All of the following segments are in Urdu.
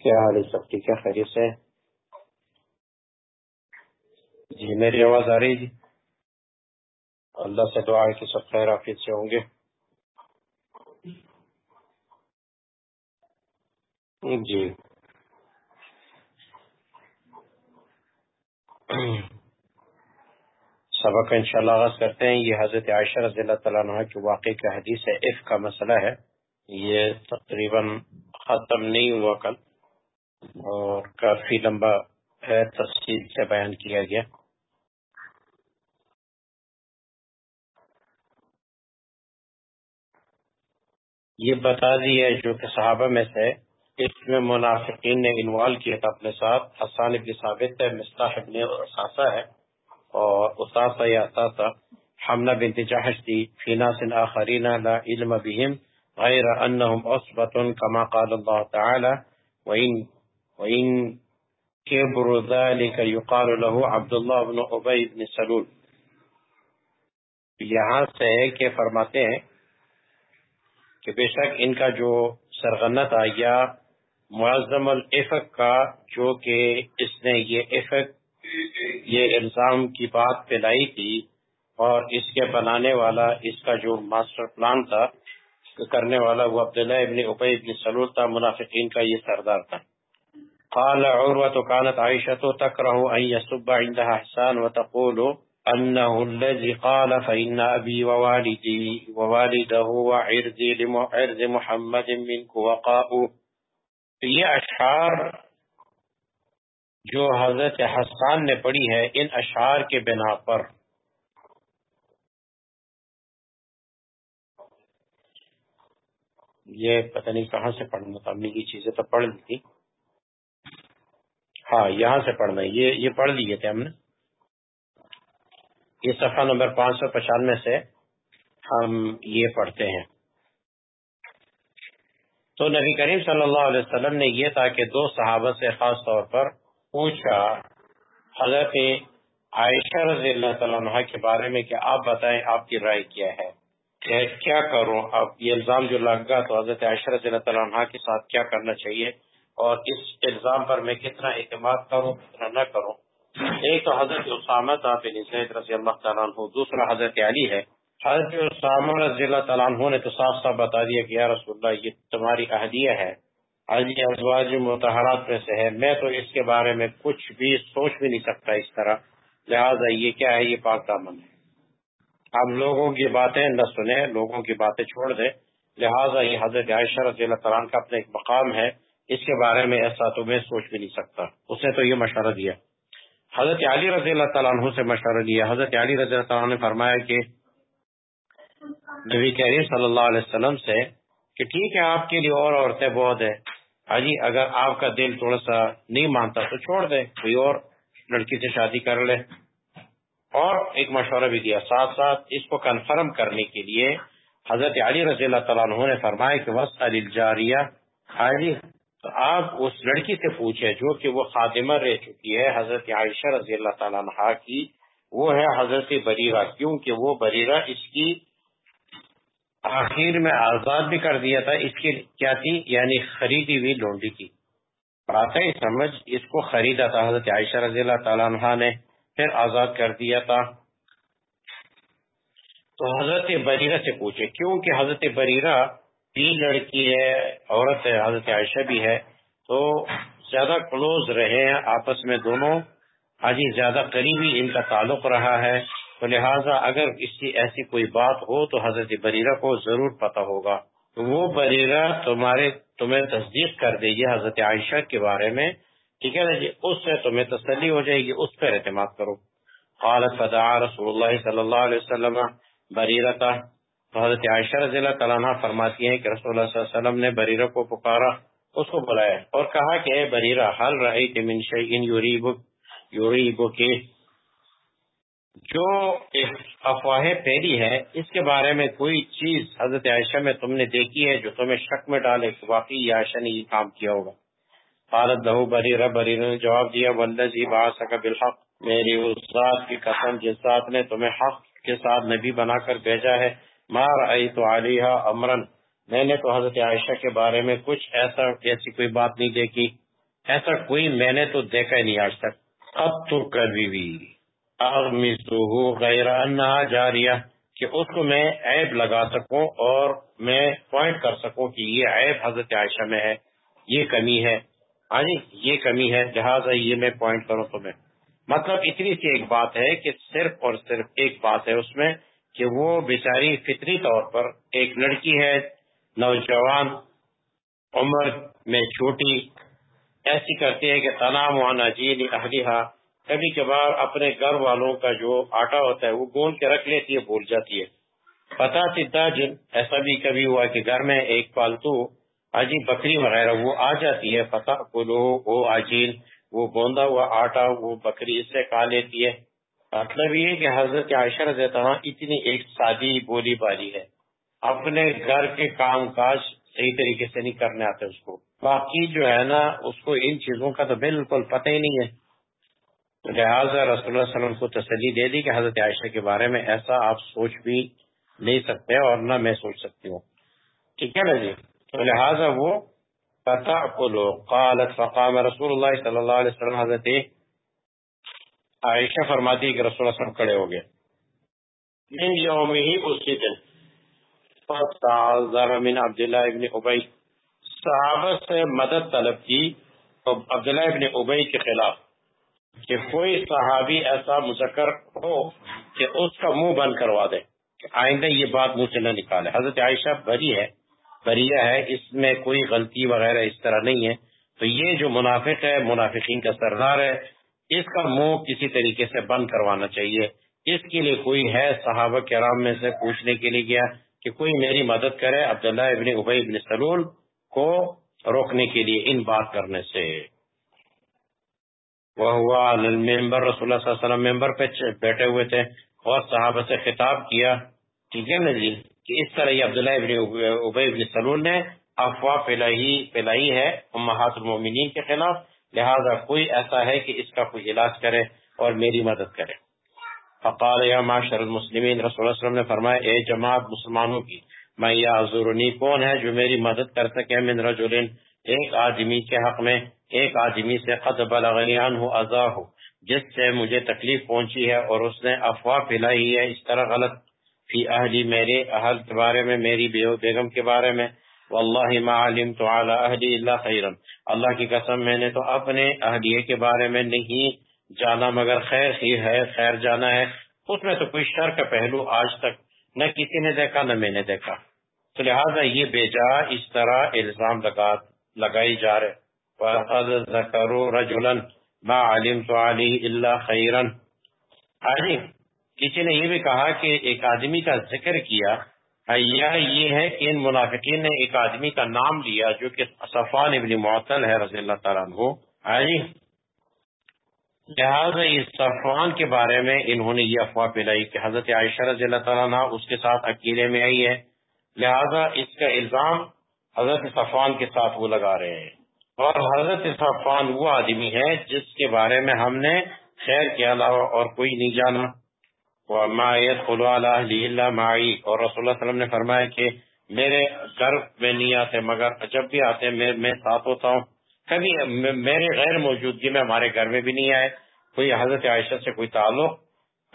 کیا حال ہے سب ٹھیک ہے خیریت سے جی میری آواز آ رہی جی۔ اللہ سے دعا ہے کہ سب خیر آفیت سے ہوں گے۔ جی۔ سبق انشاءاللہ آغاز کرتے ہیں، یہ حضرت عائشہ رضی اللہ تعالیٰ عنہ کی واقعی کا حدیث ہے اف کا مسئلہ ہے۔ یہ تقریباً ختم نہیں ہوا کل۔ اور کافی لمبا ہے، تفصیل سے بیان کیا گیا۔ یہ بتا دیا جو کہ صحابہ میں سے اس میں منافقین نے انوال کیا تھا اپنے ساتھ، حسان ابن ثابت ہے مصطح ابن اساسا ہے اور اساسا یا اساسا حملہ بنت جحش دی، فی ناس آخرین لا علم بهم غیر انہم عصبت کما قال اللہ تعالی، وإن وإن كبر ذلك يقال له عبد الله بن عبی بن سلول. یہاں سے کہ فرماتے ہیں کہ بے شک ان کا جو سرغنہ تھا یا معظم الافق کا جو کہ اس نے یہ افق، یہ الزام کی بات پلائی تھی اور اس کے بنانے والا، اس کا جو ماسٹر پلان تھا، کرنے والا وہ عبداللہ ابن عبی ابن سلول تھا، منافقین کا یہ سردار تھا۔ قال عروة كانت عائشة تكره أن يسب عندها حسان وتقول أنه الذي قال فإن أبي ووالدي ووالده وعرضي لعرض محمد منك وقاء. یہ اشعار جو حضرت حسان نے پڑھی ہے، ان اشعار کے بنا پر۔ یہ پتہ نہیں کہاں سے پڑھنا تھا امی کی چیزیں تو پڑھ لی تھی۔ ہاں یہاں سے پڑھنا یہ یہ پڑھ لیے تھے ہم نے۔ یہ صفحہ نمبر پانچ سو پچانوے سے ہم یہ پڑھتے ہیں۔ تو نبی کریم صلی اللہ علیہ وسلم نے یہ تھا کہ دو صحابہ سے خاص طور پر پوچھا، حضرت عائشہ رضی اللہ تعالیٰ عنہ کے بارے میں کہ آپ بتائیں آپ کی رائے کیا ہے؟ کہ کیا کروں؟ اب یہ الزام جو لگا تو حضرت عائشہ رضی اللہ تعالیٰ عنہ کے ساتھ کیا کرنا چاہیے؟ اور اس الزام پر میں کتنا اعتماد کروں، کتنا نہ کروں۔ ایک تو حضرت اسامہ بن زید رضی اللہ تعالیٰ عنہ، دوسرا حضرت علی ہے۔ حضرت اسامہ رضی اللہ تعالیٰ عنہ نے تو صاف صاف بتا دیا کہ یا رسول اللہ، یہ تمہاری اہدیہ ہے۔ علی ازواج متحرات میں سے ہے۔ میں تو اس کے بارے میں کچھ بھی سوچ بھی نہیں سکتا اس طرح۔ لہٰذا یہ کیا ہے؟ یہ پاک دامن ہے۔ اب لوگوں کی باتیں نہ سنیں، لوگوں کی باتیں چھوڑ دیں۔ لہٰذا یہ حضرت عائشہ رضی اللہ تعالیٰ کا اپنا ایک مقام ہے۔ اس کے بارے میں ایسا تو میں سوچ بھی نہیں سکتا۔ اس نے تو یہ مشورہ دیا۔ حضرت علی رضی اللہ تعالیٰ عنہ سے مشورہ دیا۔ حضرت علی رضی اللہ تعالیٰ نے فرمایا کہ نبی کریم صلی اللہ علیہ وسلم سے کہ ٹھیک ہے، آپ کے لیے اور عورتیں بہت ہیں۔ حاجی، اگر آپ کا دل تھوڑا سا نہیں مانتا تو چھوڑ دے کوئی اور لڑکی سے شادی کر لے۔ اور ایک مشورہ بھی دیا۔ ساتھ ساتھ اس کو کنفرم کرنے کے لیے حضرت علی رضی اللہ تعالیٰ عنہ نے فرمایا کہ وس علی جاریہ ہاں حاجی تو آپ اس لڑکی سے پوچھے جو کہ وہ خادمہ رہ چکی ہے، حضرت عائشہ رضی اللہ تعالیٰ عنہ کی۔ وہ ہے حضرت بریرہ۔ کیونکہ وہ بریرہ اس کی آخر میں آزاد بھی کر دیا تھا، اس کی کیا تھی؟ یعنی خریدی ہوئی، لونڈی کی۔ بات ہے سمجھ، اس کو خریدا تھا، حضرت عائشہ رضی اللہ تعالیٰ عنہ نے پھر آزاد کر دیا تھا۔ تو حضرت بریرہ سے پوچھے کیونکہ حضرت بریرہ تین لڑکی ہے، عورت ہے، حضرت عائشہ بھی ہے، تو زیادہ کلوز رہے ہیں آپس میں دونوں۔ آجی زیادہ قریبی ان کا تعلق رہا ہے۔ تو لہٰذا اگر کسی ایسی کوئی بات ہو تو حضرت بریرہ کو ضرور پتا ہوگا۔ تو وہ بریرہ تمہارے، تمہیں تصدیق کر دے گی حضرت عائشہ کے بارے میں۔ ٹھیک ہے نا جی؟ اس سے تمہیں تسلی ہو جائے گی، اس پر اعتماد کرو۔ قالت فدعا رسول اللہ صلی اللہ علیہ وسلم، بریرہ بریرتا حضرت عائشہ رضی اللہ تعالیٰ عنہ فرماتی ہیں کہ رسول اللہ صلی اللہ علیہ وسلم نے بریرہ کو پکارا، اس کو بلایا اور کہا کہ اے بریرہ حل رأیت من شیئن یوریبک یوریبک جو افواہیں پھیلی ہے، اس کے بارے میں کوئی چیز حضرت عائشہ میں تم نے دیکھی ہے جو تمہیں شک میں ڈالے کہ واقعی عائشہ نے یہ کام کیا ہوگا؟ قالت له بریرہ بریرہ نے جواب دیا، والذی بعثک بالحق، میری اس ذات کی قسم جس ذات نے تمہیں حق کے ساتھ نبی بنا کر بھیجا ہے۔ ما رأیت علیہا امرا میں نے تو حضرت عائشہ کے بارے میں کچھ ایسا ایسی کوئی بات نہیں دیکھی۔ ایسا کوئی میں نے تو دیکھا ہی نہیں آج تک۔ اب تو کبھی بھی۔ غیر انہا جاریہ۔ کہ اس کو میں عیب لگا سکوں اور میں پوائنٹ کر سکوں کہ یہ عیب حضرت عائشہ میں ہے۔ یہ کمی ہے۔ ہاں جی یہ کمی ہے۔ لہٰذا یہ میں پوائنٹ کروں تو میں مطلب اتنی سی ایک بات ہے کہ صرف اور صرف ایک بات ہے اس میں۔ کہ وہ بیچاری فطری طور پر ایک لڑکی ہے، نوجوان، عمر میں چھوٹی، ایسی کرتی ہے کہ تنام وانا جی اہلیہ، کبھی کبھار اپنے گھر والوں کا جو آٹا ہوتا ہے وہ گول کے رکھ لیتی ہے، بھول جاتی ہے۔ پتا سیدھا جن، ایسا بھی کبھی ہوا کہ گھر میں ایک پالتو اجی بکری وغیرہ وہ آ جاتی ہے فتح کلو وہ آجین وہ گوندا ہوا آٹا، وہ بکری اس سے کھا لیتی ہے۔ مطلب یہ کہ حضرت عائشہ رضی اللہ عنہ اتنی ایک سادی بولی بالی ہے۔ اپنے گھر کے کام کاج صحیح طریقے سے نہیں کرنے آتے اس کو۔ باقی جو ہے نا، اس کو ان چیزوں کا تو بالکل پتہ ہی نہیں ہے۔ لہٰذا رسول اللہ علیہ وسلم کو تسلی دے دی کہ حضرت عائشہ کے بارے میں ایسا آپ سوچ بھی نہیں سکتے اور نہ میں سوچ سکتی ہوں۔ ٹھیک ہے نا جی؟ تو لہٰذا وہ قالت فقام رسول اللہ صلی اللہ علیہ وسلم، حضرت عائشہ فرماتی کہ رسول اللہ وسلم کھڑے ہو گئے۔ من یوم ہی اسی دن۔ من عبداللہ ابن ابئی صحابہ سے مدد طلب کی عبداللہ ابن ابئی کے خلاف۔ کہ کوئی صحابی ایسا مذکر ہو کہ اس کا منہ بند کروا دے۔ کہ آئندہ یہ بات منہ سے نہ نکالے۔ حضرت عائشہ بری ہے۔ بریہ ہے۔ اس میں کوئی غلطی وغیرہ اس طرح نہیں ہے۔ تو یہ جو منافق ہے، منافقین کا سردار ہے۔ اس کا منہ کسی طریقے سے بند کروانا چاہیے۔ اس کے لیے کوئی ہے صحابہ کرام میں سے پوچھنے کے لیے گیا کہ کوئی میری مدد کرے عبداللہ ابن ابئی ابن سلول کو روکنے کے لیے ان بات کرنے سے۔ وہ ہوا ممبر رسول اللہ صلی اللہ علیہ وسلم ممبر پہ بیٹھے ہوئے تھے۔ اور صحابہ سے خطاب کیا۔ ٹھیک ہے نا جی؟ کہ اس طرح یہ عبداللہ ابن ابئی ابن سلول نے افواہ پلائی پلائی ہے امہات المومنین کے خلاف۔ لہذا کوئی ایسا ہے کہ اس کا کوئی علاج کرے اور میری مدد کرے۔ فقال، یا معاشر المسلمین، رسول اللہ علیہ وسلم نے فرمایا، اے جماعت مسلمانوں کی، میں یہ حضورنی کون ہے جو میری مدد کر سکے من رجل ایک آدمی کے حق میں، ایک آدمی سے قد بلغنی عنہ ازا ہو جس سے مجھے تکلیف پہنچی ہے اور اس نے افواہ پھیلائی ہے۔ اس طرح غلط۔ فی اہلی، میرے اہل کے بارے میں، میری بیگم کے بارے میں واللہ ما علمت على اہلی اللہ خیرا اللہ کی قسم میں نے تو اپنے اہلیے کے بارے میں نہیں جانا، مگر خیر ہی ہے، خیر جانا ہے۔ اس میں تو کوئی شر کا پہلو آج تک نہ کسی نے دیکھا، نہ میں نے دیکھا۔ تو لہٰذا یہ بے جا اس طرح الزام لگا، لگائی جا رہے۔ وَقَدْ ذَكَرُوا رَجُلًا مَا عَلِمْتُ عَلِهِ إِلَّا خَيْرًا۔ ہاں جی، کسی نے یہ بھی کہا کہ ایک آدمی کا ذکر کیا یہ ہے کہ ان منافقین نے ایک آدمی کا نام لیا جو کہ صفان ابن معطل ہے، رضی اللہ تعالیٰ عنہ۔ جی لہٰذا اس صفان کے بارے میں انہوں نے یہ افواہ پلائی کہ حضرت عائشہ رضی اللہ تعالیٰ عنہ اس کے ساتھ اکیلے میں آئی ہے۔ لہذا اس کا الزام حضرت صفان کے ساتھ وہ لگا رہے ہیں۔ اور حضرت صفان وہ آدمی ہے جس کے بارے میں ہم نے خیر کے علاوہ اور کوئی نہیں جانا۔ معی اور رسول اللہ وسلم نے فرمایا کہ میرے گھر میں نہیں آتے، مگر جب بھی آتے، میں میں ساتھ ہوتا ہوں۔ کبھی میرے غیر موجودگی میں ہمارے گھر میں بھی نہیں آئے۔ کوئی حضرت عائشہ سے کوئی تعلق؟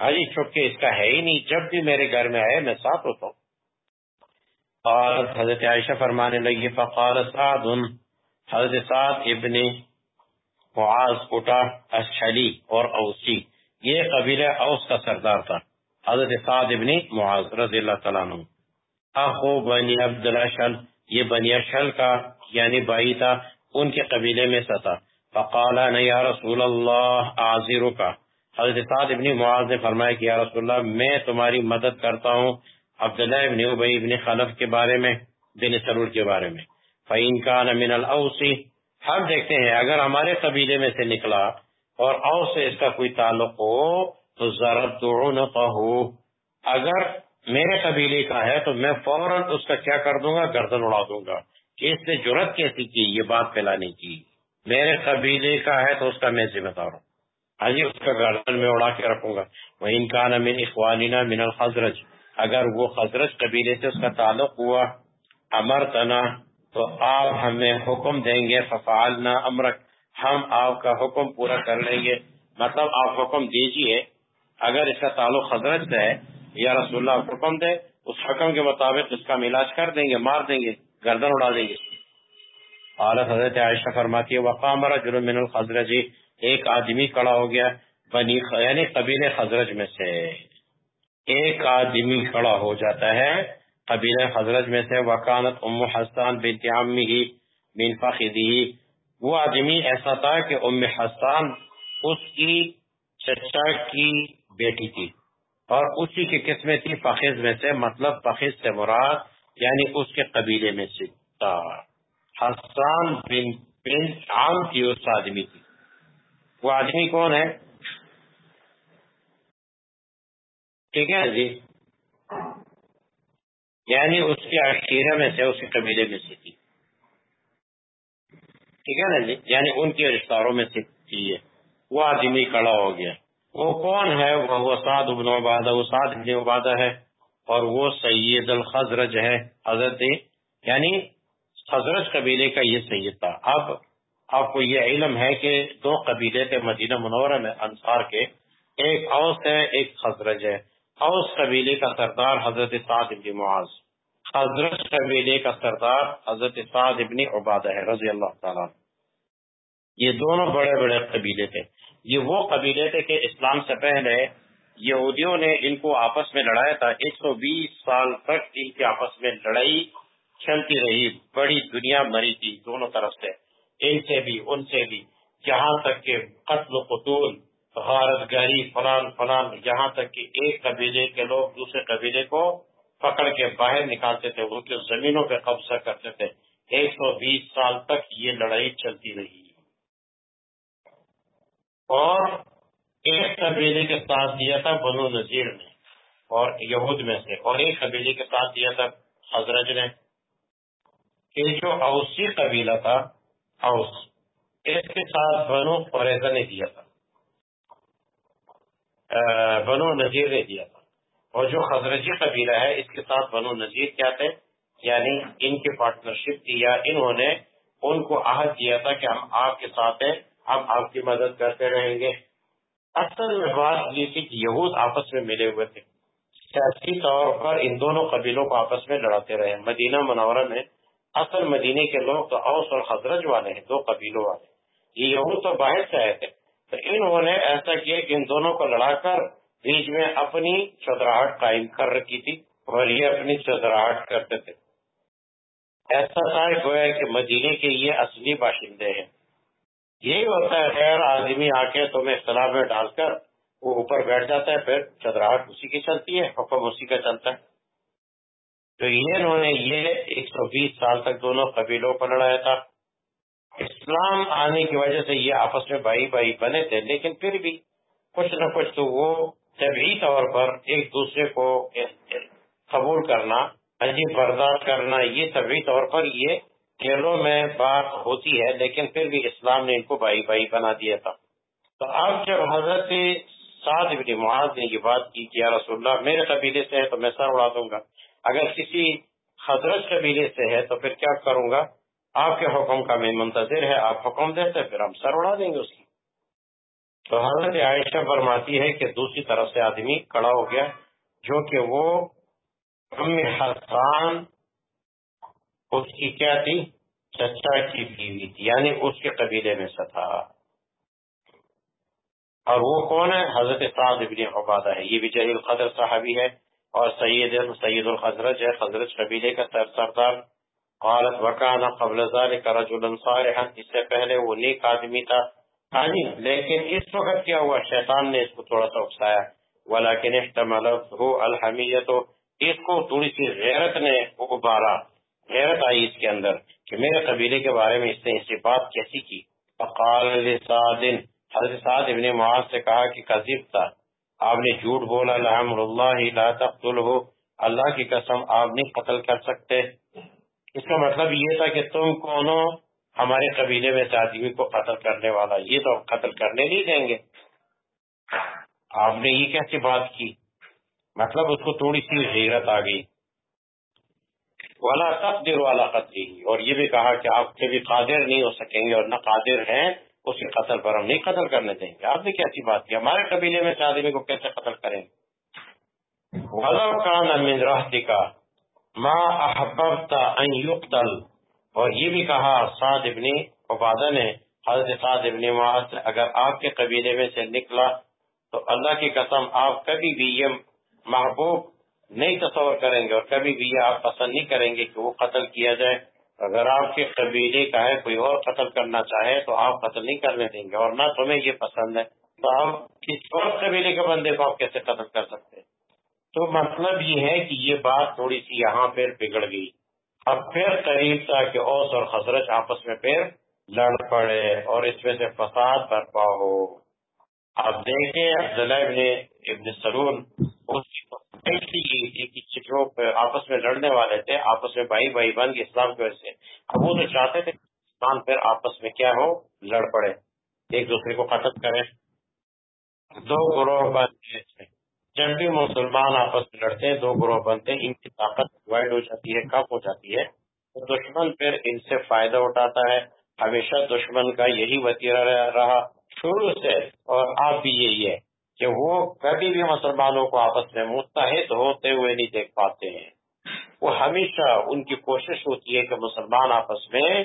حجی چونکہ اس کا ہے ہی نہیں۔ جب بھی میرے گھر میں آئے، میں ساتھ ہوتا ہوں۔ اور حضرت عائشہ فرمانے لگی، فقال سعد، حضرت سعد ابن معاذ اٹھا اشلی اور اوسی۔ یہ قبیلہ اوس کا سردار تھا۔ حضرت سعد ابن معاذ رضی اللہ تعالیٰ عنہ۔ اخو بنی عبدالشل یہ بنی اشل کا یعنی بھائی تھا، ان کے قبیلے میں سے تھا۔ فقال یا رسول اللہ عازر کا حضرت سعد ابن معاذ نے فرمایا کہ یا رسول اللہ، میں تمہاری مدد کرتا ہوں عبداللہ ابن عبی ابن خلف کے بارے میں، بن سرور کے بارے میں۔ فعین کا نمین الاوسی ہم دیکھتے ہیں، اگر ہمارے قبیلے میں سے نکلا اور او سے اس کا کوئی تعلق ہو تو ضرب ہو اگر میرے قبیلے کا ہے تو میں فوراً اس کا کیا کر دوں گا؟ گردن اڑا دوں گا۔ کہ اس نے جرت کیسی کی؟ یہ بات پھیلانے کی۔ میرے قبیلے کا ہے تو اس کا میں ذمہ دار ہوں۔ ہاں جی اس کا گردن میں اڑا کے رکھوں گا۔ وہ ان کا نہ من اخوانینا من الخزرج۔ اگر وہ خزرج قبیلے سے اس کا تعلق ہوا امر تنا تو آپ ہمیں حکم دیں گے، ففعلنا امرک۔ ہم آپ کا حکم پورا کر لیں گے۔ مطلب آپ حکم دیجیے اگر اس کا تعلق حضرت سے ہے، یا رسول اللہ حکم دے، اس حکم کے مطابق اس کا علاج کر دیں گے، مار دیں گے، گردن اڑا دیں گے۔ عالت حضرت عائشہ فرماتی ہے، وقام رجل من الخزرج ایک آدمی کڑا ہو گیا، بنی یعنی قبیل خزرج میں سے۔ ایک آدمی کھڑا ہو جاتا ہے قبیل خزرج میں سے۔ وکانت ام حسان بنت عمه من فخذه وہ آدمی ایسا تھا کہ ام حسان اس کی چچا کی بیٹی تھی اور اسی کی قسمیں تھی فخذ میں سے مطلب فخذ سے مراد یعنی اس کے قبیلے میں سے۔ تھا حسان بن بن عام کی اس آدمی تھی وہ آدمی کون ہے؟ ٹھیک ہے جی۔ یعنی اس کے عشیرہ میں سے، اس کے قبیلے میں سے تھی۔ ٹھیک ہے نا جی؟ یعنی ان کے رشتاروں میں سے تھی وہ آدمی کڑا ہو گیا۔ وہ کون ہے؟ وہ سعد ابن عبادہ. وہ سعد ابن عبادہ ہے اور وہ سید الخزرج ہے حضرت یعنی حضرت قبیلے کا یہ سید تھا. اب آپ کو یہ علم ہے کہ دو قبیلے تھے، مدینہ منورہ میں انصار کے. ایک اوس ہے، ایک خزرج ہے. اوس قبیلے کا سردار حضرت سعد ابن معاذ. حضرت قبیلے کا سردار حضرت سعد ابن عبادہ ہے، رضی اللہ تعالیٰ یہ دونوں بڑے بڑے قبیلے تھے۔ یہ وہ قبیلے تھے کہ اسلام سے پہلے یہودیوں نے ان کو آپس میں لڑایا تھا۔ ایک سو بیس سال تک ان کے آپس میں لڑائی چلتی رہی، بڑی دنیا مری تھی دونوں طرف سے۔ ان سے بھی، ان سے بھی۔ جہاں تک کہ قتل و قتول غارت گہری فلان فلان یہاں تک کہ ایک قبیلے کے لوگ دوسرے قبیلے کو پکڑ کے باہر نکالتے تھے، ان کی زمینوں پہ قبضہ کرتے تھے۔ ایک سو بیس سال تک یہ لڑائی چلتی رہی۔ اور ایک قبیلے کے ساتھ دیا تھا بنو نذیر نے، اور یہود میں سے، اور ایک قبیلے کے ساتھ دیا تھا حضرت نے۔ کہ جو اوسی قبیلہ تھا، اوس، اس کے ساتھ بنو قریضہ نے دیا تھا۔ بنو نذیر نے دیا تھا۔ اور جو خزرجی قبیلہ ہے، اس کے ساتھ بنو نذیر کیا تھے؟ یعنی ان کی پارٹنرشپ تھی، یا انہوں نے ان کو عہد دیا تھا کہ ہم آپ کے ساتھ ہیں۔ ہم آپ کی مدد کرتے رہیں گے۔ اصل میں بات یہ کہ یہود آپس میں ملے ہوئے تھے۔ سیاسی طور پر ان دونوں قبیلوں کو آپس میں لڑاتے رہے۔ مدینہ منورہ میں اصل مدینے کے لوگ تو اوس اور حضرت والے ہیں، دو قبیلوں والے۔ یہ یہود تو باہر سے آئے تھے۔ تو انہوں نے ایسا کیا کہ ان دونوں کو لڑا کر بیچ میں اپنی چودراہٹ قائم کر رکھی تھی اور یہ اپنی چودراہٹ کرتے تھے۔ ایسا تھا کہ مدینے کے یہ اصلی باشندے ہیں۔ یہی ہوتا ہے، خیر، آدمی آ کے تمہیں اختلاف میں ڈال کر وہ اوپر بیٹھ جاتا ہے، پھر چدراہٹ اسی کی چلتی ہے، حکم اسی کا چلتا ہے۔ تو یہ انہوں نے یہ ایک سو بیس سال تک دونوں قبیلوں کو لڑایا تھا۔ اسلام آنے کی وجہ سے یہ آپس میں بھائی بھائی بنے تھے، لیکن پھر بھی کچھ نہ کچھ تو وہ طبی طور پر ایک دوسرے کو قبول کرنا، عجیب برداشت کرنا، یہ طبی طور پر یہ کھیلوں میں بات ہوتی ہے، لیکن پھر بھی اسلام نے ان کو بھائی بھائی بنا دیا تھا۔ تو اب جب حضرت سعد بن معاذ نے یہ بات کی کہ یا رسول اللہ، میرے قبیلے سے ہے تو میں سر اڑا دوں گا۔ اگر کسی حضرت قبیلے سے ہے تو پھر کیا کروں گا؟ آپ کے حکم کا میں منتظر ہے، آپ حکم دیتے، پھر ہم سر اڑا دیں گے اس کی۔ تو حضرت عائشہ فرماتی ہے کہ دوسری طرف سے آدمی کڑا ہو گیا، جو کہ وہ حسان اس کی کیا تھی؟ چچا کی بیوی تھی یعنی اس کے قبیلے میں سے تھا۔ اور وہ کون ہے؟ حضرت سعد ابن عبادہ ہے۔ یہ بھی جہی القدر صاحبی ہے اور سید سید الخضرج ہے خضرت قبیلے کا سر سردار۔ قالت وکانا قبل ذلك رجلا صالحا۔ اس سے پہلے وہ نیک آدمی تھا۔ ہاں لیکن اس وقت کیا ہوا؟ شیطان نے اس کو تھوڑا سا اکسایا۔ ولیکن احتملته الحمیت اس کو تھوڑی سی غیرت نے ابارا غیرت آئی اس کے اندر کہ میرے قبیلے کے بارے میں اس نے اس بات کیسی کی؟ فقال حضرت سعد ابن معاذ سے کہا کہ قذب تھا۔ آپ نے جھوٹ بولا الحمد اللہ، لا تقتله۔ اللہ کی قسم آپ نہیں قتل کر سکتے۔ اس کا مطلب یہ تھا کہ تم کونوں ہمارے قبیلے میں آدمی کو قتل کرنے والا، یہ تو قتل کرنے نہیں دیں گے۔ آپ نے یہ کیسی بات کی؟ مطلب اس کو تھوڑی سی حیرت آ گئی۔ والا تقدر والا قتل اور یہ بھی کہا کہ آپ کبھی قادر نہیں ہو سکیں گے اور نہ قادر ہیں، اس کے قتل پر ہم نہیں قتل کرنے دیں گے۔ آپ نے کیسی بات کی؟ ہمارے قبیلے میں آدمی کو کیسے قتل کریں گے؟ کان کا ماں احبتا اور یہ بھی کہا سعد ابن عبادہ نے، حضرت سعد ابن معاذ، اگر آپ کے قبیلے میں سے نکلا تو اللہ کی قسم آپ کبھی بھی یہ محبوب نہیں تصور کریں گے اور کبھی بھی یہ آپ پسند نہیں کریں گے کہ وہ قتل کیا جائے۔ اگر آپ کے قبیلے کا ہے، کوئی اور قتل کرنا چاہے تو آپ قتل نہیں کرنے دیں گے اور نہ تمہیں یہ پسند ہے تو آپ کس اور قبیلے کے بندے کو آپ کیسے قتل کر سکتے تو مطلب یہ ہے کہ یہ بات تھوڑی سی یہاں پھر بگڑ گئی۔ اب پھر قریب تھا کہ اوس اور خزرج آپس میں پھر لڑ پڑے اور اس میں سے فساد برپا ہو۔ آپ دیکھیں عبداللہ ابن ابن سرون آپس میں لڑنے والے تھے، آپس میں بھائی بھائی بن گئے اسلام کی وجہ سے۔ اب وہ تو چاہتے تھے اسلام پھر آپس میں کیا ہو، لڑ پڑے، ایک دوسرے کو قتل کرے دو گروہ بن جب بھی مسلمان آپس میں لڑتے ہیں دو گروہ بنتے ہیں ان کی طاقت ڈیوائڈ ہو جاتی ہے، کم ہو جاتی ہے۔ تو دشمن پھر ان سے فائدہ اٹھاتا ہے۔ ہمیشہ دشمن کا یہی وطیرہ رہا شروع سے، اور آپ بھی یہی ہے۔ کہ وہ کبھی بھی مسلمانوں کو آپس میں مستحد ہوتے ہوئے نہیں دیکھ پاتے ہیں۔ وہ ہمیشہ ان کی کوشش ہوتی ہے کہ مسلمان آپس میں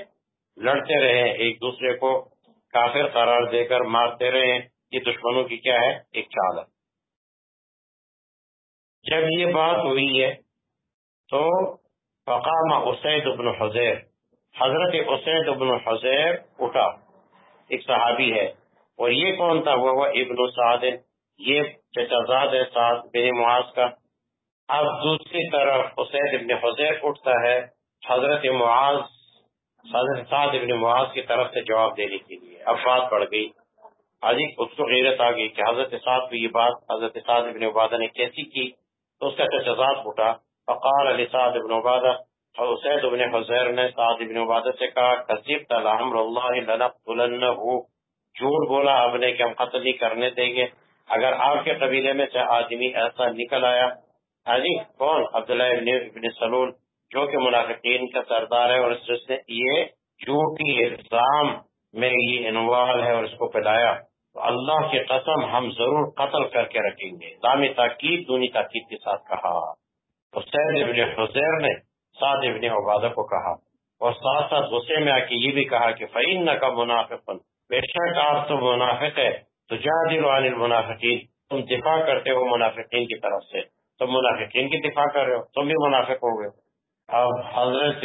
لڑتے رہیں، ایک دوسرے کو کافر قرار دے کر مارتے رہیں۔ یہ دشمنوں کی کیا ہے؟ ایک چال ہے۔ جب یہ بات ہوئی ہے تو فقام اسید ابن حضیر، حضرت اسید ابن حضیر اٹھا۔ ایک صحابی ہے۔ اور یہ کون تھا؟ وہ ابن سعد۔ یہ چچازاد ہے سعد بن معاذ کا۔ اب دوسری طرف اسید ابن حضیر اٹھتا ہے۔ حضرت معاذ، حضرت سعد ابن معاذ کی طرف سے جواب دینے کے لیے۔ اب بات بڑھ گئی۔ آج اس کو غیرت آ گئی کہ حضرت سعد کو یہ بات، حضرت سعد ابن عبادہ نے کیسی کی؟ تو اس کا چچازاد اٹھا فقال علی سعد ابن عبادہ حسید ابن حضیر نے سعد ابن عبادہ سے کہا، کذبت الحمر اللہ لنقتلنہ۔ جھوٹ بولا آپ نے کہ ہم قتل نہیں کرنے دیں گے۔ اگر آپ کے قبیلے میں سے آدمی ایسا نکل آیا ہاں جی کون؟ عبداللہ ابن ابن سلول، جو کہ منافقین کا سردار ہے اور اس نے یہ جھوٹی الزام میں یہ انوال ہے اور اس کو پلایا تو اللہ کی قسم ہم ضرور قتل کر کے رکھیں گے۔ دامی تاکید، دونی تاکید کے ساتھ کہا۔ حسین ابن حسیر نے سعد ابن عبادہ کو کہا۔ اور ساتھ ساتھ غصے میں آ کے یہ بھی کہا کہ فعین کا منافق۔ بے شک آپ تو منافق ہے تو جادل عن المنافقین، تم دفاع کرتے ہو منافقین کی طرف سے۔ تم منافقین کی دفاع کر رہے ہو، تم بھی منافق ہو گئے۔ اب حضرت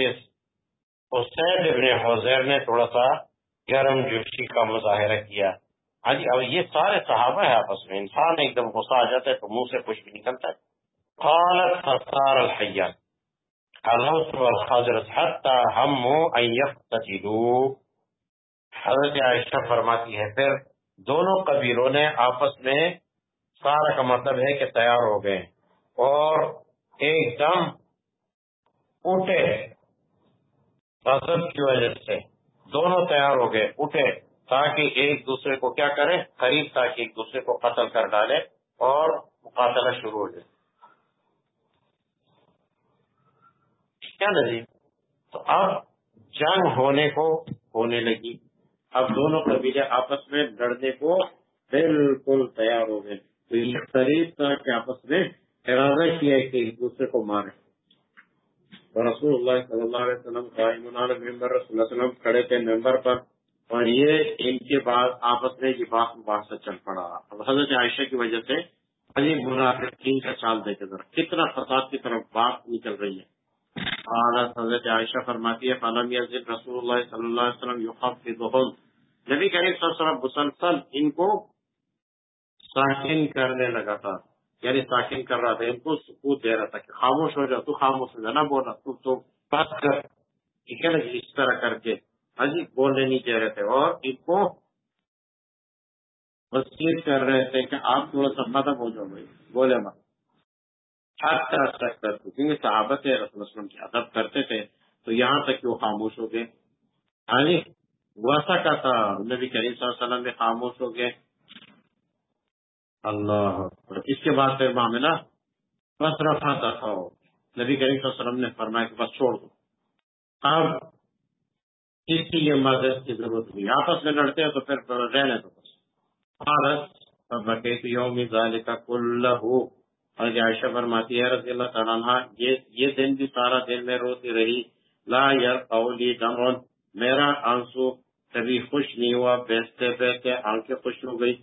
حسین ابن حضیر نے تھوڑا سا گرم جوشی کا مظاہرہ کیا۔ ہاں جی اب یہ سارے صحابہ ہے آپس میں، انسان ایک دم غصہ آ جاتا ہے تو منہ سے کچھ بھی نکلتا ہے۔ قالت خسار الحیان حضرت حتی ہم حضرت عائشہ فرماتی ہے، پھر دونوں قبیلوں نے آپس میں سارا کا مطلب ہے کہ تیار ہو گئے اور ایک دم اٹھے۔ کی وجہ سے دونوں تیار ہو گئے، اٹھے تاکہ ایک دوسرے کو کیا کرے، قریب تاکہ ایک دوسرے کو قتل کر ڈالے اور مقاتلہ شروع ہو جائے۔ کیا نظیر؟ تو اب جنگ ہونے کو ہونے لگی۔ اب دونوں قبیلے آپس میں لڑنے کو بالکل تیار ہو گئے۔ تو یہ قریب تھا کہ آپس میں ارادہ کیا کہ ایک دوسرے کو مارے۔ رسول اللہ صلی اللہ علیہ وسلم ممبر رسول اللہ وسلم کھڑے تھے ممبر پر۔ اور یہ ان کے بعد آپس میں یہ بات مباحثہ چل پڑا۔ اب حضرت عائشہ کی وجہ سے عجیب منافقین کا چال دیکھے ذرا۔ کتنا فساد کی طرف بات نکل رہی ہے۔ حضرت عائشہ فرماتی ہے فالم رسول اللہ صلی اللہ علیہ وسلم یوخف نبی کریم صلی اللہ علیہ وسلم مسلسل ان کو ساکن کرنے لگا تھا۔ یعنی ساکن کر رہا تھا، ان کو سکوت دے رہا تھا کہ خاموش ہو جا تو خاموش ہو جا نہ بولا تو تو بات کر۔ ٹھیک ہے نا جی؟ اس طرح کر کے۔ ہاں جی بولنے نہیں چاہ رہے تھے۔ اور ان کو وسیع کر رہے تھے کہ آپ تھوڑا سا ختم ہو جاؤ بھائی۔ بولے مت۔ ہر طرح تک کرتے کیونکہ صحابت رسول وسلم کی ادب کرتے تھے، تو یہاں تک کہ وہ خاموش ہو گئے۔ ہاں جی ویسا کا تھا۔ نبی کریم صلی اللہ علیہ وسلم میں خاموش ہو گئے۔ اللہ اس کے بعد پھر معاملہ بس رفا تھا۔ نبی کریم صلی اللہ علیہ وسلم نے فرمایا کہ بس چھوڑ دو۔ اب اس کی یہ مدد کی ضرورت ہوئی۔ آپس میں لڑتے ہیں تو پھر رہنے دو بس۔ عورت بقیت یوم ذالک کلہ اور عائشہ فرماتی ہے رضی اللہ تعالیٰ عنہ، یہ یہ دن بھی سارا دن میں روتی رہی۔ لا یار قولی دمون میرا آنسو کبھی خوش نہیں ہوا بیٹھتے بیٹھتے آنکھیں خوش ہو گئی۔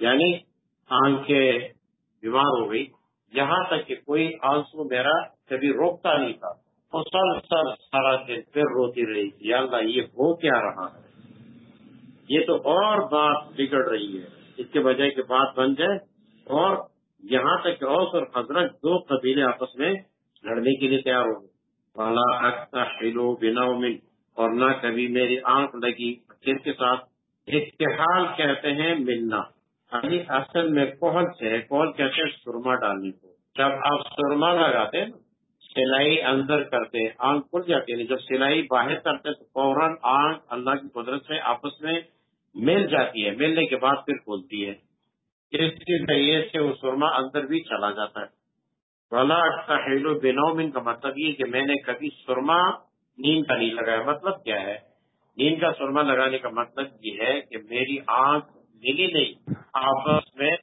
یعنی آنکھیں بیمار ہو گئی۔ یہاں تک کہ کوئی آنسو میرا کبھی روکتا نہیں تھا۔ سر سارا دن پھر روتی رہی۔ یا اللہ، یہ ہو کیا رہا ہے؟ یہ تو اور بات بگڑ رہی ہے۔ اس کے بجائے کہ بات بن جائے اور یہاں تک اوس اور حضرت دو قبیلے آپس میں لڑنے کے لیے تیار ہو گئے ہلو بنا اور نہ کبھی میری آنکھ لگی۔ کس کے ساتھ اتحال کہتے ہیں ملنا۔ یعنی اصل میں کوہل سے کوہل کہتے ہیں سرما ڈالنے کو؟ جب آپ سرما لگاتے ہیں سلائی اندر کرتے آنکھ کھل جاتی ہے۔ یعنی جب سلائی باہر کرتے تو فوراً آنکھ اللہ کی قدرت سے آپس میں مل جاتی ہے۔ ملنے کے بعد پھر کھولتی ہے۔ اس کے ذریعے سے وہ سرما اندر بھی چلا جاتا ہے۔ ہیلو بینومن کا مطلب یہ کہ میں نے کبھی سرما نیند کا نہیں لگایا۔ مطلب کیا ہے؟ نیند کا سرما لگانے کا مطلب یہ ہے کہ میری آنکھ ملی نہیں، آپس میں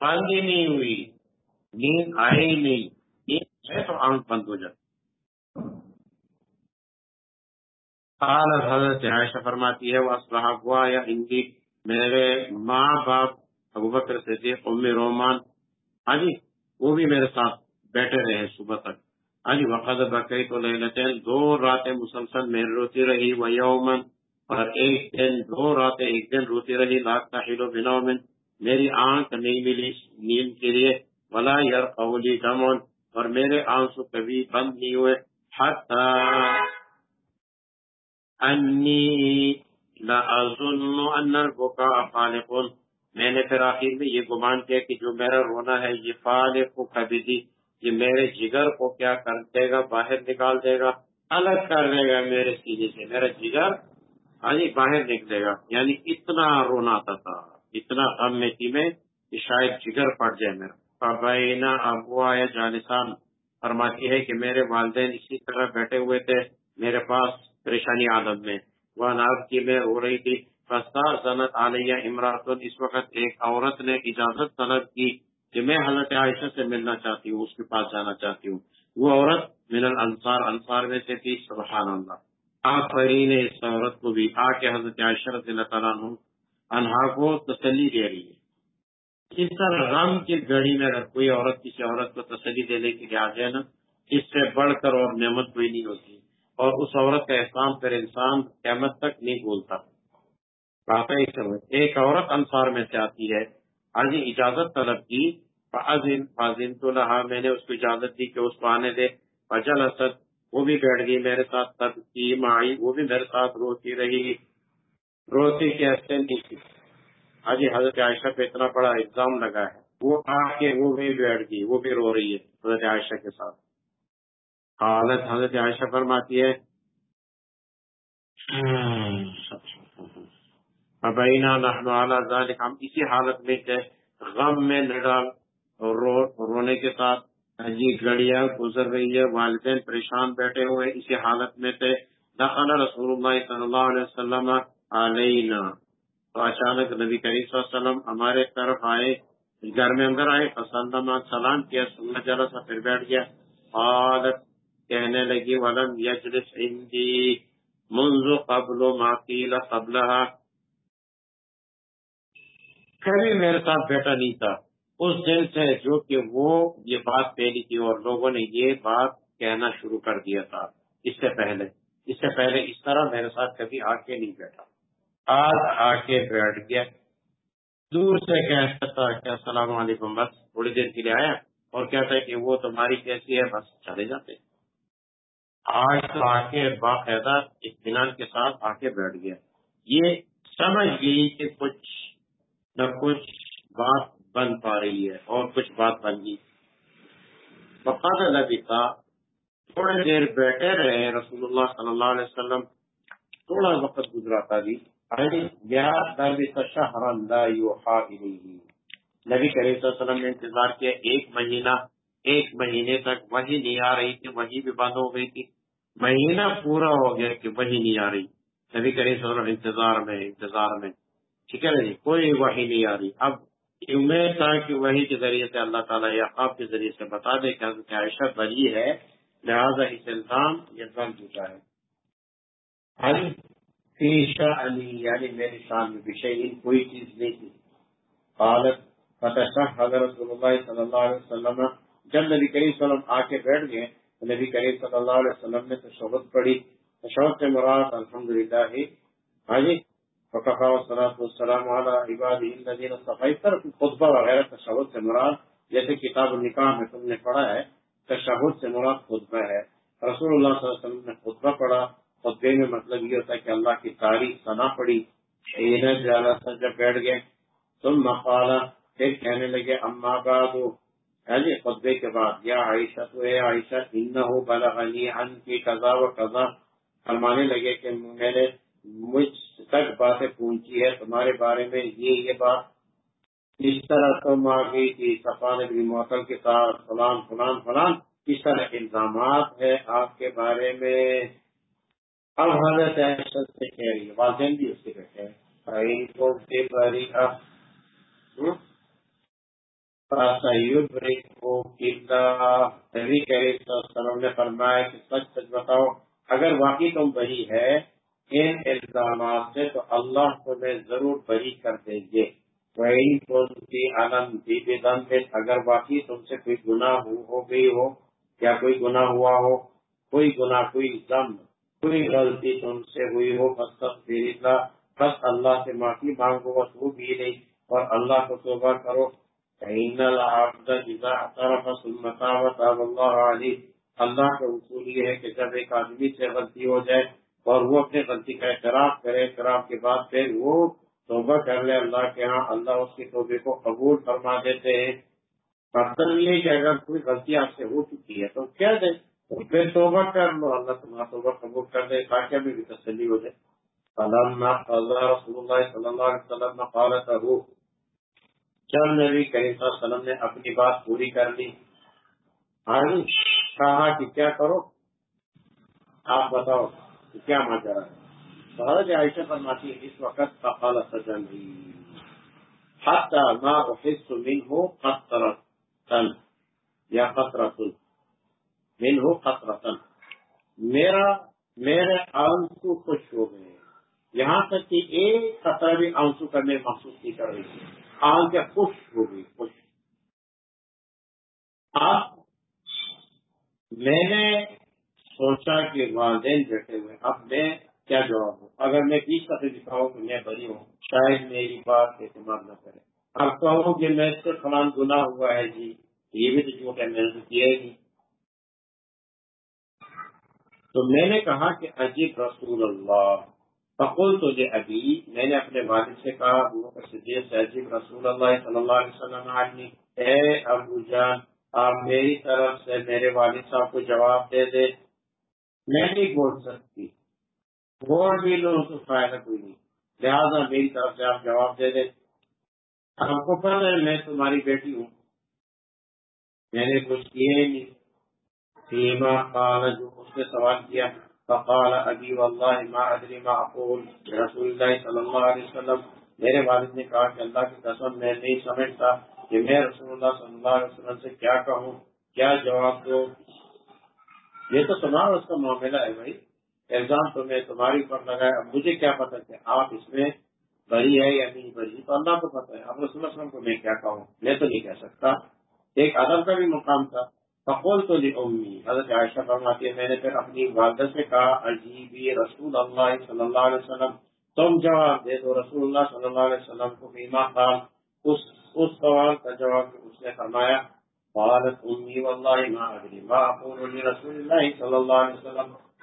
بند ہی نہیں ہوئی، نیند آئی نہیں، نیند ہے تو آنکھ بند ہو جاتی۔ حضرت عائشہ فرماتی ہے وہ اسلحہ یا ہندی میرے ماں باپ ابو بکر صدیق، ام رومان ہاں جی وہ بھی میرے ساتھ بیٹھے رہے صبح تک۔ ہاں جی وقت بکری تو لے لیتے ہیں دو راتیں مسلسل میں روتی رہی وہ یومن اور ایک دن، دو راتیں ایک دن روتی رہی لاکھ کا ہیلو بنا میری آنکھ نہیں ملی نیند کے لیے، ولا یار قولی دمون اور میرے آنسو کبھی بند نہیں ہوئے، حتی انی لا اظن ان البکا خالق۔ میں نے پھر آخر میں یہ گمان کیا کہ جو میرا رونا ہے، یہ فالق کو کبھی دی، یہ میرے جگر کو کیا کر دے گا، باہر نکال دے گا الگ کر دے گا میرے سینے سے، میرا جگر ہاں جی باہر نکلے گا۔ یعنی اتنا رونا آتا تھا اتنا غم میں تھی میں کہ شاید جگر پڑ جائے میرا۔ ابینا ابوا یا جانسان۔ فرماتی ہے کہ میرے والدین اسی طرح بیٹھے ہوئے تھے میرے پاس پریشانی عادت میں۔ وہ ناز کی میں ہو رہی تھی۔ صنعت علیہ امراط اس وقت ایک عورت نے اجازت طلب کی کہ میں حضرت عائشہ سے ملنا چاہتی ہوں، اس کے پاس جانا چاہتی ہوں۔ وہ عورت من الانصار، انصار میں سے تھی۔ سبحان اللہ۔ آفرین نے اس عورت کو بھی آ کے حضرت عائشہ رضی اللہ تعالیٰ انہا کو تسلی دے رہی ہے۔ اس طرح غم کی گڑی میں اگر کوئی عورت کسی عورت کو تسلی دینے کے لیے آ جائے نا، اس سے بڑھ کر اور نعمت کوئی نہیں ہوتی۔ اور اس عورت کا احسان پھر انسان قیامت تک نہیں بولتا ایک عورت انصار میں سے آتی ہے آج اجازت طلب کی؟ فاضن تو لہا میں نے اس کو اجازت دی کہ اس کو آنے دے۔ فجل اسد وہ بھی بیٹھ گئی میرے ساتھ تب کی مائی، وہ بھی میرے ساتھ روتی رہی۔ روتی کیسے نہیں تھی آج حضرت عائشہ پہ اتنا بڑا الزام لگا ہے۔ وہ آ کے، وہ بھی بیٹھ گئی وہ بھی رو رہی ہے حضرت عائشہ کے ساتھ۔ حالت حضرت عائشہ فرماتی ہے۔ ذلك، ہم اسی حالت میں تھے، غم میں نڈال رو، رونے کے ساتھ جی گڑیاں گزر رہی ہے، والدین پریشان بیٹھے ہوئے، اسی حالت میں تھے۔ دخل رسول اللہ صلی اللہ علیہ وسلم علینا۔ تو اچانک نبی کریم صلی اللہ علیہ وسلم ہمارے طرف آئے، گھر میں اندر آئے پسند سلام کیا سننا چلا سا، پھر بیٹھ گیا۔ حالت کہنے لگی، ولم یجلس عندی، منذ قبل ما قیل قبلها کبھی میرے ساتھ بیٹا نہیں تھا۔ اس دن سے جو کہ وہ یہ بات پھیلی تھی اور لوگوں نے یہ بات کہنا شروع کر دیا تھا۔ اس سے پہلے، اس سے پہلے اس طرح میرے ساتھ کبھی آ کے نہیں بیٹھا۔ آج آ کے بیٹھ گیا۔ دور سے کہتا تھا کہ السلام علیکم، بس تھوڑی دیر کے لیے آیا۔ اور کہتا ہے کہ وہ تمہاری کیسی ہے، بس چلے جاتے۔ آج تو آ کے باقاعدہ اطمینان کے ساتھ آ کے بیٹھ گیا۔ یہ سمجھ گئی کہ کچھ نہ کچھ بات بن پا رہی ہے اور کچھ بات بن گئی۔ بقاد نبی تھا دیر بیٹھے رہے رسول اللہ صلی اللہ علیہ وسلم۔ تھوڑا وقت گزرا تھا جی نبی کریم صلی اللہ علیہ وسلم نے انتظار کیا، ایک مہینہ، ایک مہینے تک وہی نہیں آ رہی تھی، وہی بھی بند ہو گئی تھی۔ مہینہ پورا ہو گیا کہ وہی نہیں آ رہی۔ نبی کریم صلی اللہ علیہ وسلم انتظار میں انتظار میں۔ ٹھیک ہے نا جی؟ کوئی وحی نہیں آ رہی۔ اب امید تھا کہ وہی کے ذریعے سے اللہ تعالیٰ یا آپ کے ذریعے سے بتا دے کہ حضرت عائشہ بری ہے، لہٰذا اس الزام یہ بن چکا ہے۔ ہاں جی؟ علی یعنی میری شان میں بشئی کوئی چیز نہیں تھی۔ قالت، فتح حضرت اللہ صلی اللہ علیہ وسلم جب نبی کریم صلی اللہ علیہ وسلم آ کے بیٹھ گئے، تو نبی کریم صلی اللہ علیہ وسلم نے تشہد پڑھی۔ تشہد سے مراد الحمد للہ ہاں جی؟ فقفا وسلات والسلام علی عباد الذین صفائی پر خطبہ وغیرہ تشہد سے مراد، جیسے کتاب النکاح میں تم نے پڑھا ہے، تشہد سے مراد خطبہ ہے۔ رسول اللہ صلی اللہ علیہ وسلم نے خطبہ پڑھا، خطبے میں مطلب یہ ہوتا ہے کہ اللہ کی تاریخ سنا پڑی جب بیٹھ گئے۔ تم مقالہ پھر کہنے لگے، اما بعد جی خطبے کے بعد، یا عائشہ تو ہے عائشہ ان ہو بلغنی ان کی قضا و قضا فرمانے لگے کہ میں نے مجھ تک باتیں پہنچی ہے، تمہارے بارے میں یہ یہ بات اس طرح تم آ گئی تھی صفان ابن معطل کے ساتھ فلان فلان فلان اس طرح الزامات ہے آپ کے بارے میں اب حضرت احسن سے کہہ رہی ہے والدین بھی اس کے کہتے ہیں کو بے بری اب نے فرمایا کہ سچ سچ بتاؤ، اگر واقعی تم بری ہے ان الزامات سے تو اللہ تمہیں ضرور بری کر دیں گے۔ اگر واقعی تم سے کوئی گناہ ہو گئی ہو یا کوئی گناہ ہوا ہو، کوئی گناہ، کوئی ضم کوئی غلطی تم سے ہوئی ہو، بس بس اللہ سے معافی مانگو بس وہ بھی نہیں، اور اللہ کو توبہ کرو۔ اللہ کا اصول یہ ہے کہ جب ایک آدمی سے غلطی ہو جائے اور وہ اپنی غلطی کا اعتراف کرے، اعتراف کے بعد پھر وہ توبہ کر لے اللہ کے ہاں اللہ اس کی توبے کو قبول فرما دیتے ہیں۔ مطلب یہ کہ اگر کوئی غلطی آپ سے ہو چکی ہے تو کیا دیں پھر توبہ کر لو، اللہ تمہارا توبہ قبول کر دے، تاکہ بھی تسلی ہو جائے۔ رسول اللہ صلی اللہ علیہ وسلم قالت ہو جب نبی کریم صلی اللہ علیہ وسلم نے اپنی بات پوری کر لی۔ آج کہا کہ کیا کرو؟ آپ بتاؤ۔ کہ کیا ماجرا ہے؟ بہت عائشہ فرماتی ہے اس وقت فقال سجن حتی ما احس منه قطرة یا قطرة من ہو خطرتن میرا، میرے آنسو خوش ہو گئے۔ یہاں تک کہ ایک خطرہ بھی آنسو کرنے محسوس نہیں کر رہی۔ تھی آنکھیں خوش ہو گئی خوش آپ، میں نے سوچا کہ والدین بیٹھے ہوئے اب میں کیا جواب ہوں اگر میں بیس دفعہ دکھاؤں کہ میں بری ہوں، شاید میری بات اعتماد نہ کرے۔ اب کہوں کہ میں سے فلان گنا ہوا ہے جی یہ بھی تو جھوٹ ہے، میں نے کیا ہی۔ تو میں نے کہا کہ عجیب رسول اللہ۔ فقول تو ابھی میں نے اپنے والد سے کہا صدیق سے عجیب رسول اللہ صلی اللہ علیہ وسلم اے ابو جان، آپ میری طرف سے میرے والد صاحب کو جواب دے دے۔ میں نہیں بول سکتی۔ بول بھی لو تو فائدہ کوئی نہیں۔ لہٰذا میری طرف سے آپ جواب دے دے آپ کو پتہ ہے میں تمہاری بیٹی ہوں۔ میں نے کچھ کیے نہیں۔ فيما قال، جو اس نے سوال کیا، فقال ابي والله ما ادري ما اقول۔ رسول الله صلی اللہ علیہ وسلم، میرے والد نے کہا کہ اللہ کی قسم، میں نہیں سمجھتا کہ میں رسول اللہ صلی اللہ علیہ وسلم سے کیا کہوں، کیا جواب دو یہ تو تمہارا اس کا معاملہ ہے بھائی۔ الزام تو میں تمہاری پر لگایا اب مجھے کیا پتا کہ آپ اس میں بری ہے یا نہیں بری، تو اللہ کو پتا ہے۔ اب رسول اللہ وسلم کو میں کیا کہوں؟ میں تو نہیں کہہ سکتا۔ ایک ادب کا بھی مقام تھا۔ فقول تو امی حضرت عائشہ فرماتی ہے میں نے پھر اپنی والدہ سے کہا، عجیبی رسول اللہ صلی اللہ علیہ وسلم۔ تم جواب دے دو۔ رسول اللہ صلی اللہ علیہ وسلم کو بیما خان اس اس سوال کا جواب اس نے فرمایا۔ قالت أمي والله ما أدري ما أقول لرسول الله صلى الله عليه وسلم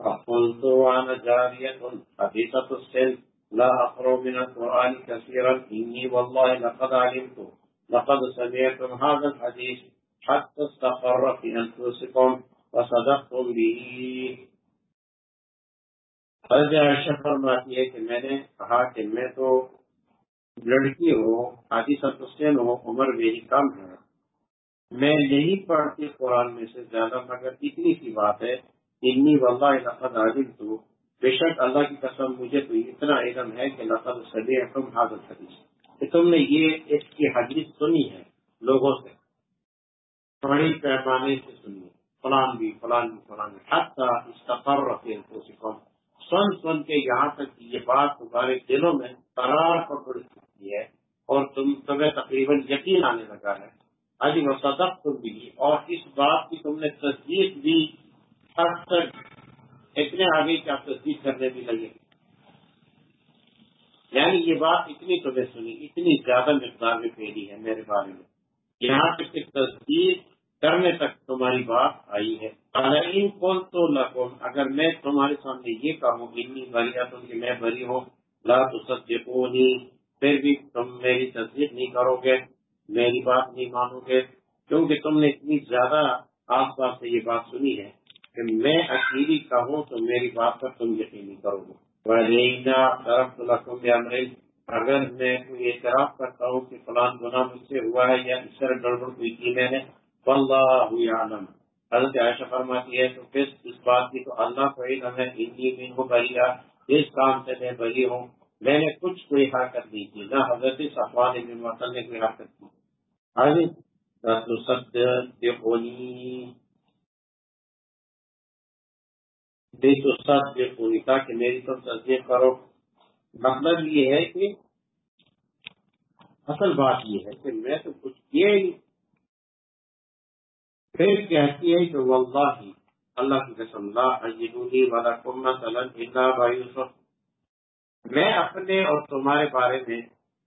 قلت وأنا جارية حديثة السل لا أقرأ من القرآن كثيرا إني والله لقد علمت لقد سمعتم هذا الحديث حتى استقر في أنفسكم وصدقتم به جی عائشہ فرماتی ہے کہ میں نے کہا کہ میں تو لڑکی ہو حاجی سب حسین ہو عمر میری کم ہے۔ میں نہیں پڑھتی قرآن میں سے زیادہ، مگر اتنی سی بات ہے اتنی لقد عالم تو بے شک اللہ کی قسم، مجھے تو اتنا علم ہے کہ لقد سبھی تم حاضر حدیث کہ تم نے یہ اس کی حدیث سنی ہے لوگوں سے۔ بڑی پیمانے سے سنی فلان بھی فلان بھی فلان بھی۔ حتیٰ استفر رکھے سن سن کے یہاں تک یہ بات تمہارے دلوں میں قرار پکڑ چکی ہے اور تم تمہیں تقریباً یقین آنے لگا ہے۔ ابھی وہ صدق تم بھی۔ اور اس بات کی تم نے تصدیق بھی تک اتنے آگے کہ آپ تصدیق کرنے بھی لگے۔ یعنی یہ بات اتنی تمہیں سنی، اتنی زیادہ مقدار میں پھیلی ہے میرے بارے میں۔ یہاں تک تصدیق کرنے تک تمہاری بات آئی ہے۔ کون تو لکھو اگر میں تمہارے سامنے یہ کہوں اتنی بری تم کہ میں بری ہوں لا تو پھر بھی تم میری تصدیق نہیں کرو گے، میری بات نہیں مانو گے، کیونکہ تم نے اتنی زیادہ آس پاس سے یہ بات سنی ہے کہ میں اکیلی کہوں تو میری بات پر تم یقین نہیں کرو گے۔ طرف اگر میں اعتراف کرتا ہوں کہ فلان گنا مجھ سے ہوا ہے یا اس طرح گڑبڑ کوئی کی میں نے واللہ عالم حضرت عائشہ فرماتی ہے تو پھر اس بات کی تو اللہ کو علم ہے، انی من کو بری اس کام سے میں بری ہوں، میں نے کچھ کوئی حرکت نہیں کی، نہ حضرت صفوان ابن وطن نے کوئی حرکت کی۔ آگے۔ تاکہ میری تم تصدیق کرو۔ مطلب یہ ہے کہ اصل بات یہ ہے کہ میں تو کچھ کیا ہی پھر کہتی ہے کہ واللہ، اللہ کی قسم، لا اجدونی ولا کم مثلا الا یوسف۔ میں اپنے اور تمہارے بارے میں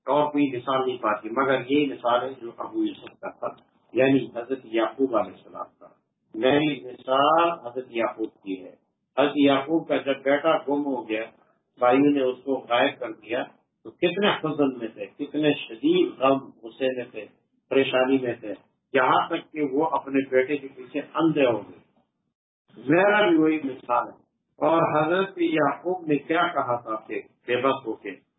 اور کوئی مثال نہیں پاتی، مگر یہ مثال ہے جو ابو یوسف کا تھا یعنی حضرت یعقوب علیہ السلام کا۔ میری مثال حضرت یعقوب کی ہے۔ حضرت یعقوب کا جب بیٹا گم ہو گیا، بھائیوں نے اس کو غائب کر دیا، تو کتنے فضل میں تھے، کتنے شدید غم، غصے میں تھے، پریشانی میں تھے۔ یہاں تک کہ وہ اپنے بیٹے کے پیچھے اندھے ہو گئے۔ میرا بھی وہی مثال ہے۔ اور حضرت یعقوب نے کیا کہا تھا کہ بے بس ہو کے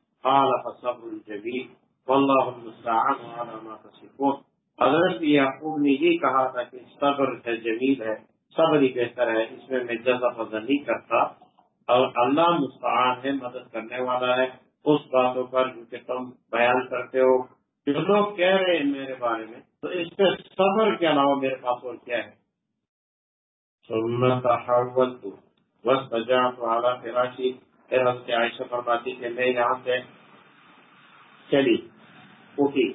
حضرت یعقوب نے یہ کہا تھا کہ صبر ہے، جمیل ہے، صبر ہی بہتر ہے، اس میں میں جزا فضل نہیں کرتا۔ اور اللہ مستعان ہے مدد کرنے والا ہے۔ اس باتوں پر جو کہ تم بیان کرتے ہو۔ جو لوگ کہہ رہے ہیں میرے بارے میں تو اس پہ صبر کے علاوہ میرے پاس اور کیا ہے؟ سنت بس بجا تو اعلیٰ فراشی پھر ہم سے عائشہ فرماتی کہ میں یہاں سے چلی، اٹھی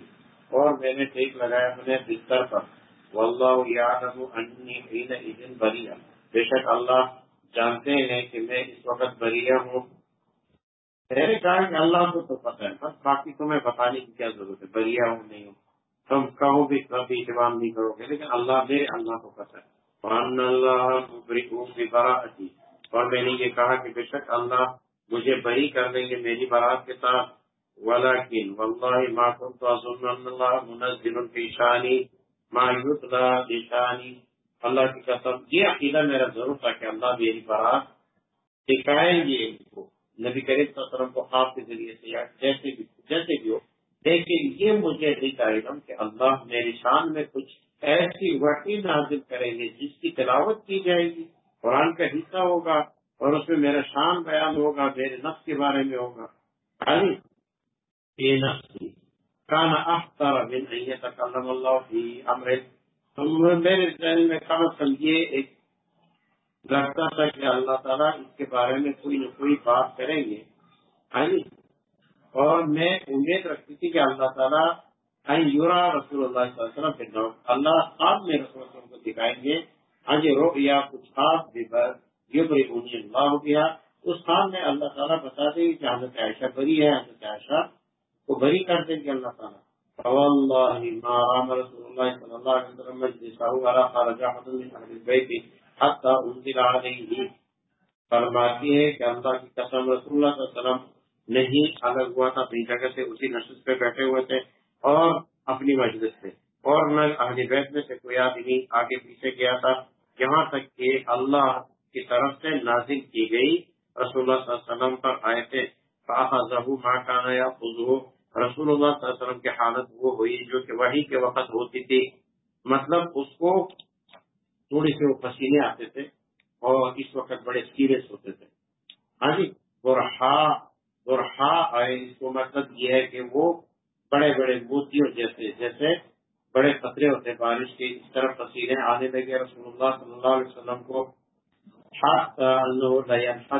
اور میں نے ٹھیک لگایا اپنے بستر پر۔ واللہ یعلم انی حین اذن بریہ بے شک اللہ جانتے ہیں کہ میں اس وقت بریہ ہوں۔ میں نے کہا کہ اللہ کو تو پتہ ہے، بس باقی تمہیں بتانے کی کیا ضرورت ہے، بریہ ہوں نہیں ہوں۔ تم کہو بھی کبھی اہتمام نہیں کرو گے، لیکن اللہ میرے اللہ کو پتہ ہے۔ اور میں نے یہ کہا کہ بے شک اللہ مجھے بری کر دیں گے میری برات کے ساتھ۔ ولاکن واللہ ما كنت اظن ان اللہ منزل فی شانی ما یتلا بشانی اللہ کی قسم، یہ عقیدہ میرا ضرور تھا کہ اللہ میری برات سکھائیں گے ان کو۔ نبی کریم صلی اللہ علیہ وسلم کو خواب کے ذریعے سے یا جیسے بھی جیسے بھی ہو۔ لیکن یہ مجھے نہیں چاہیے کہ اللہ میری شان میں کچھ ایسی وحی نازل کریں گے جس کی تلاوت کی جائے گی، قرآن کا حصہ ہوگا اور اس میں میرا شان بیان ہوگا، میرے نفس کے بارے میں ہوگا۔ یہ نفس کانا اختر بن تکلم اللہ فی امر میرے ذہن میں کم از کم یہ ایک لگتا تھا کہ اللہ تعالیٰ اس کے بارے میں کوئی نہ کوئی بات کریں گے۔ اور میں امید رکھتی تھی کہ اللہ تعالیٰ یورا رسول اللہ صلی اللہ علیہ وسلم اللہ آپ میں رسول اللہ کو دکھائیں گے۔ ہاں جی رو یا کچھ خاص بھی بس یہ بڑی اونی اللہ ہو گیا اس خان میں اللہ تعالیٰ بتا دے کہ حضرت عائشہ بری ہے، حضرت عائشہ کو بری کر دیں گے اللہ تعالیٰ۔ رسول اللہ صلی اللہ علیہ وسلم فرماتی ہے کہ اللہ کی قسم رسول اللہ صلی اللہ علیہ وسلم نہیں الگ ہوا تھا اپنی جگہ سے اسی نشست پہ بیٹھے ہوئے تھے اور اپنی مسجد سے اور نہ اہل بیت میں سے کوئی آدمی آگے پیچھے گیا تھا۔ یہاں تک کہ اللہ کی طرف سے نازل کی گئی رسول اللہ صلی اللہ علیہ وسلم پر آئے تھے۔ ماں کا نیا خزو رسول اللہ صلی اللہ علیہ وسلم کی حالت وہ ہوئی جو کہ وہی کے وقت ہوتی تھی۔ مطلب اس کو تھوڑی سے وہ پسینے آتے تھے اور اس وقت بڑے سیریس ہوتے تھے۔ ہاں جی ہاں، آئے، اس کو مطلب یہ ہے کہ وہ بڑے بڑے موتیوں جیسے جیسے بڑے خطرے ہوتے بارش کے اس طرح پسینے آنے لگے۔ رسول اللہ صلی اللہ علیہ وسلم کو جمان یعنی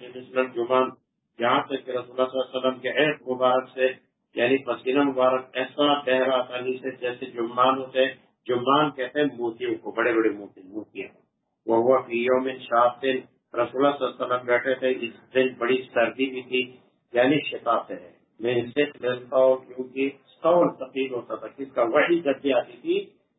یعنی جہاں تک کہ رسول اللہ صلی اللہ علیہ وسلم کے عید مبارک سے یعنی پسینہ مبارک، ایسا بہ رہا تھا جیسے جمان ہوتے جمان کہتے ہیں موتیوں کو، بڑے بڑے موتی، موتیاں۔ وہ ہوا یوم شاہ رسول اللہ صلی اللہ علیہ وسلم بیٹھے تھے، اس دن بڑی سردی بھی تھی یعنی شفا ہے میں اس سے کھیلتا ہوں کیونکہ سول تقید ہوتا تھا کس کا وہی گدی آتی تھی،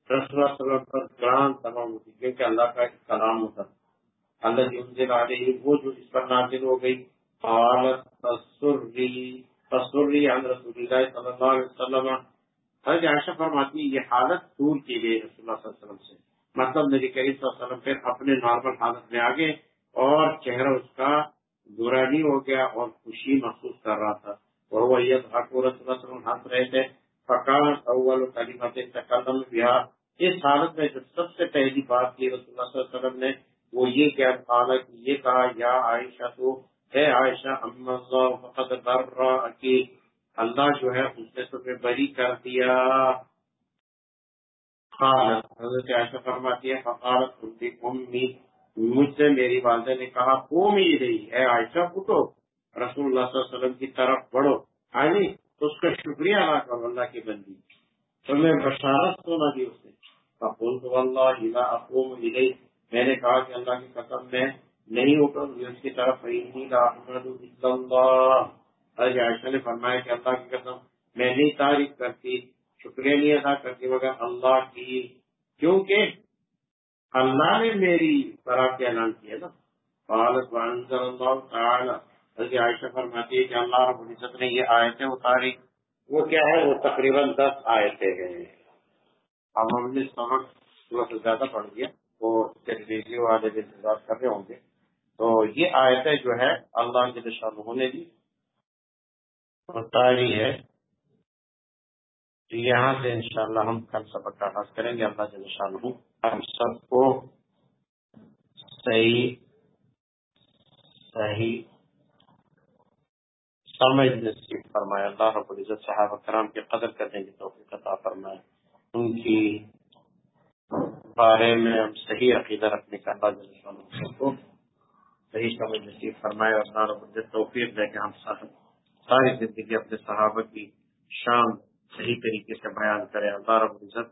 رسول اللہ صلی اللہ علیہ وسلم پر گران تمام ہوتی، کیونکہ اللہ کا ایک کلام ہوتا تھا۔ اللہ کی انزل آ رہی وہ جو اس پر نازل ہو گئی۔ حالت تصری تصری عن رسول اللہ صلی اللہ علیہ وسلم۔ حضرت عائشہ فرماتی، یہ حالت دور کی گئی رسول اللہ صلی اللہ علیہ وسلم سے۔ مطلب نبی کریم صلی اللہ علیہ وسلم پھر اپنے نارمل حالت میں آگے اور چہرہ اس کا نہیں جی ہو گیا اور خوشی محسوس کر رہا تھا۔ وہ ہنس رہے تھے۔ فکان اول تکلم بہار اس حالت میں جو سب سے پہلی بات کی رسول اللہ صلی اللہ علیہ وسلم نے، وہ یہ کیا یہ کہا، یا عائشہ تو ہے عائشہ فقط کی اللہ جو ہے، اس نے تمہیں بری کر دیا۔ خالت حضرت عائشہ فرماتی ہے، فقالت امی مجھ سے میری والدہ نے کہا وہ میری رہی ہے عائشہ اٹھو رسول اللہ صلی اللہ علیہ وسلم کی طرف بڑھو۔ آئی تو اس کا شکریہ ادا کرو اللہ کی بندی۔ تو میں بشارت سونا دی اسے تو اللہ اقوم ملی میں نے کہا کہ اللہ کی قسم، میں نہیں اٹھوں گی اس کی طرف عائشہ نے فرمایا کہ اللہ کی قسم، میں نہیں تعریف کرتی، شکریہ نہیں ادا کرتی، مگر اللہ کی۔ کیونکہ اللہ نے میری طرح کے اعلان کیا نا۔ فالت اللہ تعالی۔ حضرت عائشہ فرماتی ہے کہ اللہ رب العزت نے یہ آیتیں اتاری۔ وہ کیا ہے؟ وہ تقریباً دس آیتیں ہیں۔ اب ہم نے سبق تھوڑا سا زیادہ پڑھ دیا وہ ٹیلیویژن والے بھی انتظار کر رہے ہوں گے۔ تو یہ آیتیں جو ہے اللہ کے دشان نے بھی اتاری ہے یہاں سے انشاءاللہ ہم کل سبق کا آغاز کریں گے۔ اللہ کے دشان ہم سب کو صحیح صحیح سمجھ نصیب فرمائے۔ اللہ رب العزت صحابہ کرام کی قدر کرنے کی توفیق عطا فرمائے۔ ان کی بارے میں ہم صحیح عقیدہ رکھنے کا اللہ جل شاہ کو صحیح سمجھ نصیب فرمائے۔ اور اللہ رب العزت توفیق دے کہ ہم ساری زندگی اپنے صحابہ کی شان صحیح طریقے سے بیان کرے اللہ رب العزت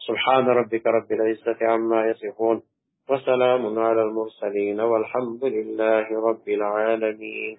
سبحان ربك رب العزة عما يصفون وسلام على المرسلين والحمد لله رب العالمين